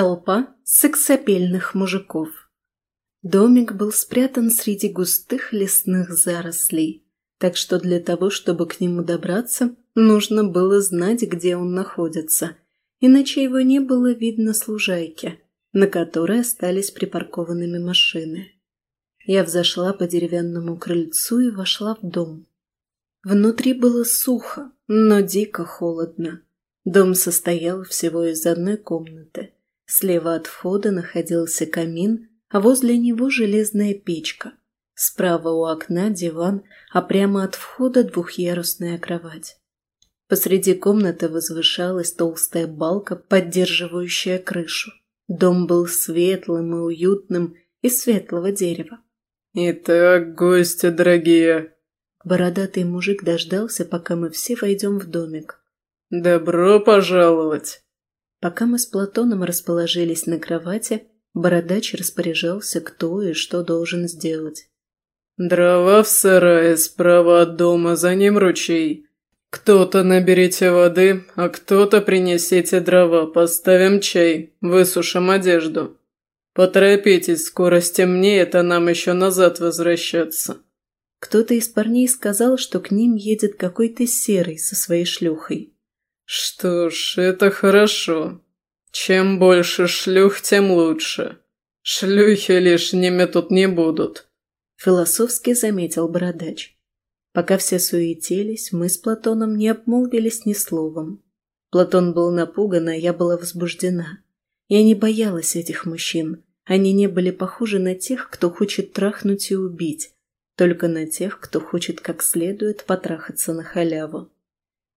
Толпа сексапельных мужиков. Домик был спрятан среди густых лесных зарослей, так что для того, чтобы к нему добраться, нужно было знать, где он находится, иначе его не было видно с на которой остались припаркованными машины. Я взошла по деревянному крыльцу и вошла в дом. Внутри было сухо, но дико холодно. Дом состоял всего из одной комнаты – Слева от входа находился камин, а возле него железная печка. Справа у окна диван, а прямо от входа двухъярусная кровать. Посреди комнаты возвышалась толстая балка, поддерживающая крышу. Дом был светлым и уютным, из светлого дерева. «Итак, гости дорогие!» Бородатый мужик дождался, пока мы все войдем в домик. «Добро пожаловать!» Пока мы с Платоном расположились на кровати, Бородач распоряжался, кто и что должен сделать. «Дрова в сарае справа от дома, за ним ручей. Кто-то наберите воды, а кто-то принесите дрова, поставим чай, высушим одежду. Поторопитесь, скоро стемнеет, а нам еще назад возвращаться». Кто-то из парней сказал, что к ним едет какой-то серый со своей шлюхой. «Что ж, это хорошо. Чем больше шлюх, тем лучше. Шлюхи лишними тут не будут», — философски заметил Бородач. Пока все суетились, мы с Платоном не обмолвились ни словом. Платон был напуган, а я была возбуждена. Я не боялась этих мужчин. Они не были похожи на тех, кто хочет трахнуть и убить, только на тех, кто хочет как следует потрахаться на халяву.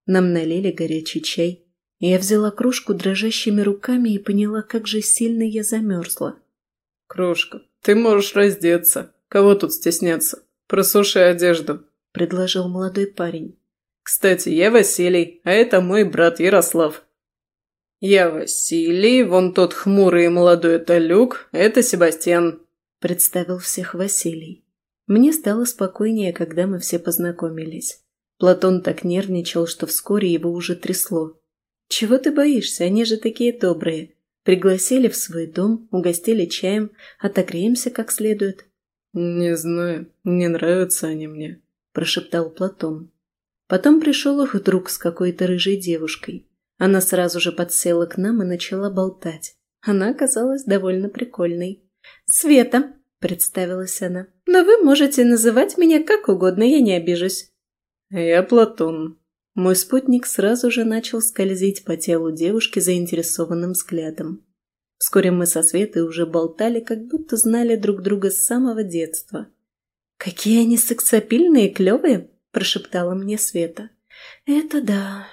Нам налили горячий чай, я взяла кружку дрожащими руками и поняла, как же сильно я замерзла. «Крошка, ты можешь раздеться. Кого тут стесняться? Просуши одежду», — предложил молодой парень. «Кстати, я Василий, а это мой брат Ярослав». «Я Василий, вон тот хмурый и молодой это Люк, это Себастьян», — представил всех Василий. Мне стало спокойнее, когда мы все познакомились. Платон так нервничал, что вскоре его уже трясло. «Чего ты боишься? Они же такие добрые. Пригласили в свой дом, угостили чаем, отогреемся как следует». «Не знаю, не нравятся они мне», – прошептал Платон. Потом пришел их друг с какой-то рыжей девушкой. Она сразу же подсела к нам и начала болтать. Она оказалась довольно прикольной. «Света», – представилась она, – «но вы можете называть меня как угодно, я не обижусь». «Я Платон». Мой спутник сразу же начал скользить по телу девушки заинтересованным взглядом. Вскоре мы со Светой уже болтали, как будто знали друг друга с самого детства. «Какие они сексапильные и клевые!» – прошептала мне Света. «Это да».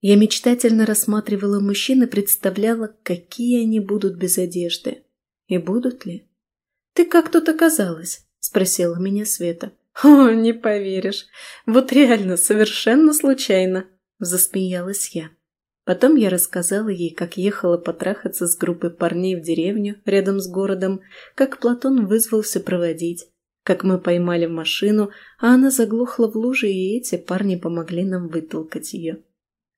Я мечтательно рассматривала мужчин и представляла, какие они будут без одежды. И будут ли? «Ты как тут оказалась?» – спросила меня Света. «О, не поверишь. Вот реально, совершенно случайно», – засмеялась я. Потом я рассказала ей, как ехала потрахаться с группой парней в деревню рядом с городом, как Платон вызвался проводить, как мы поймали машину, а она заглохла в луже, и эти парни помогли нам вытолкать ее.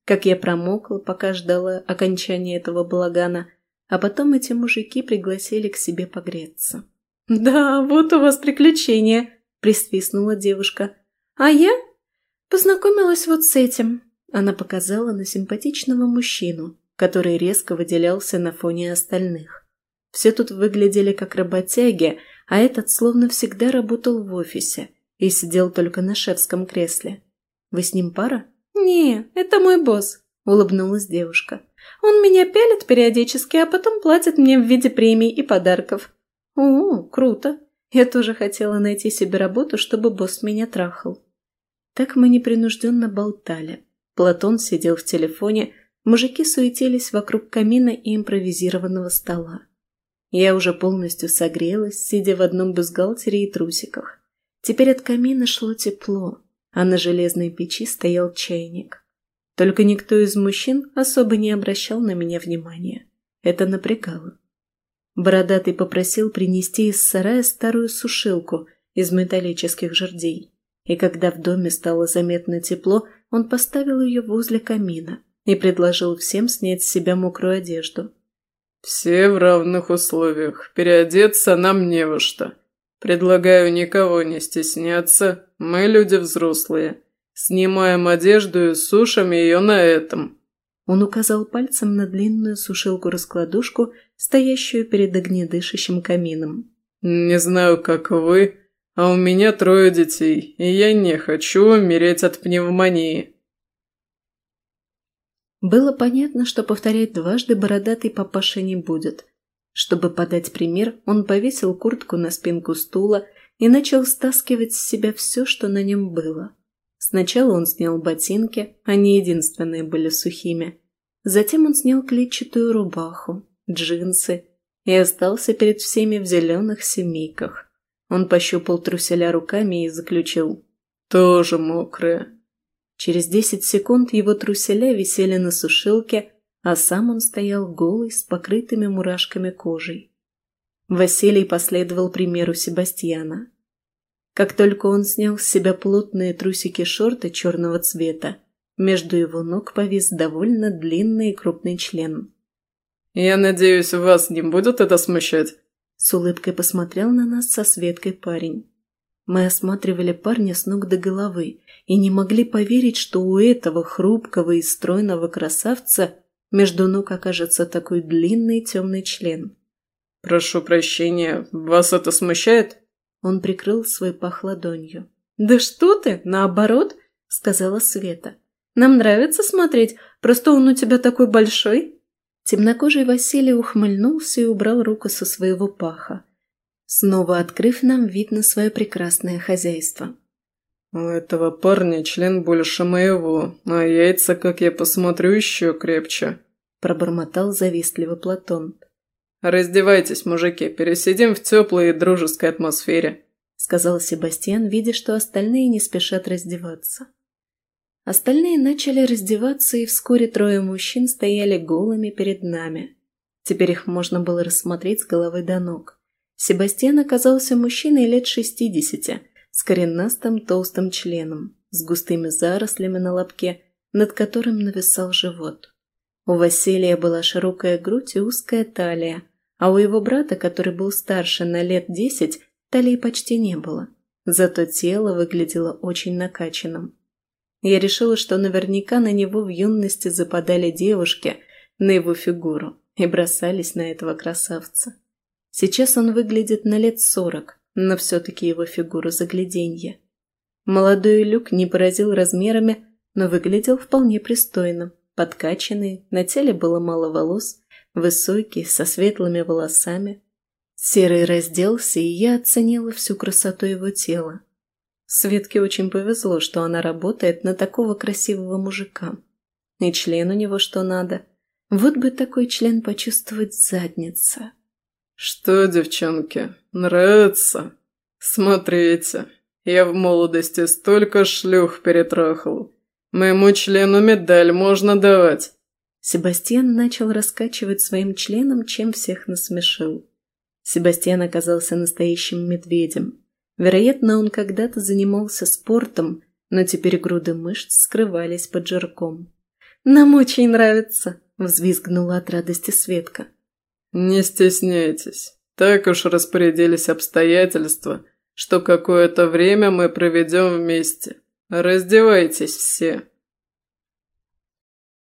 Как я промокла, пока ждала окончания этого балагана, а потом эти мужики пригласили к себе погреться. «Да, вот у вас приключения!» – присвистнула девушка. «А я познакомилась вот с этим». Она показала на симпатичного мужчину, который резко выделялся на фоне остальных. Все тут выглядели как работяги, а этот словно всегда работал в офисе и сидел только на шефском кресле. «Вы с ним пара?» «Не, это мой босс», – улыбнулась девушка. «Он меня пялит периодически, а потом платит мне в виде премий и подарков». «О, круто!» Я тоже хотела найти себе работу, чтобы босс меня трахал. Так мы непринужденно болтали. Платон сидел в телефоне, мужики суетились вокруг камина и импровизированного стола. Я уже полностью согрелась, сидя в одном бюстгальтере и трусиках. Теперь от камина шло тепло, а на железной печи стоял чайник. Только никто из мужчин особо не обращал на меня внимания. Это напрягало. Бородатый попросил принести из сарая старую сушилку из металлических жердей. И когда в доме стало заметно тепло, он поставил ее возле камина и предложил всем снять с себя мокрую одежду. Все в равных условиях. Переодеться нам не во что. Предлагаю никого не стесняться. Мы люди взрослые. Снимаем одежду и сушим ее на этом». Он указал пальцем на длинную сушилку-раскладушку, стоящую перед огнедышащим камином. «Не знаю, как вы, а у меня трое детей, и я не хочу умереть от пневмонии». Было понятно, что повторять дважды бородатый папаша не будет. Чтобы подать пример, он повесил куртку на спинку стула и начал стаскивать с себя все, что на нем было. Сначала он снял ботинки, они единственные были сухими. Затем он снял клетчатую рубаху, джинсы и остался перед всеми в зеленых семейках. Он пощупал труселя руками и заключил «Тоже мокрые». Через десять секунд его труселя висели на сушилке, а сам он стоял голый с покрытыми мурашками кожей. Василий последовал примеру Себастьяна. Как только он снял с себя плотные трусики-шорты черного цвета, между его ног повис довольно длинный и крупный член. «Я надеюсь, вас не будет это смущать?» С улыбкой посмотрел на нас со Светкой парень. Мы осматривали парня с ног до головы и не могли поверить, что у этого хрупкого и стройного красавца между ног окажется такой длинный темный член. «Прошу прощения, вас это смущает?» Он прикрыл свой пах ладонью. «Да что ты, наоборот!» — сказала Света. «Нам нравится смотреть, просто он у тебя такой большой!» Темнокожий Василий ухмыльнулся и убрал руку со своего паха снова открыв нам вид на свое прекрасное хозяйство. «У этого парня член больше моего, а яйца, как я посмотрю, еще крепче», – пробормотал завистливо Платон. «Раздевайтесь, мужики, пересидим в теплой и дружеской атмосфере», – сказал Себастьян, видя, что остальные не спешат раздеваться. Остальные начали раздеваться, и вскоре трое мужчин стояли голыми перед нами. Теперь их можно было рассмотреть с головы до ног. Себастьян оказался мужчиной лет шестидесяти, с коренастым толстым членом, с густыми зарослями на лобке, над которым нависал живот. У Василия была широкая грудь и узкая талия, а у его брата, который был старше на лет десять, талии почти не было. Зато тело выглядело очень накачанным. Я решила, что наверняка на него в юности западали девушки, на его фигуру, и бросались на этого красавца. Сейчас он выглядит на лет сорок, но все-таки его фигура загляденье. Молодой Люк не поразил размерами, но выглядел вполне пристойно. Подкачанный, на теле было мало волос, высокий, со светлыми волосами. Серый разделся, и я оценила всю красоту его тела. Светке очень повезло, что она работает на такого красивого мужика. И член у него что надо. Вот бы такой член почувствовать задница. «Что, девчонки, нравится? Смотрите, я в молодости столько шлюх перетрахал. Моему члену медаль можно давать». Себастьян начал раскачивать своим членом, чем всех насмешил. Себастьян оказался настоящим медведем. Вероятно, он когда-то занимался спортом, но теперь груды мышц скрывались под жирком. «Нам очень нравится!» – взвизгнула от радости Светка. «Не стесняйтесь. Так уж распорядились обстоятельства, что какое-то время мы проведем вместе. Раздевайтесь все».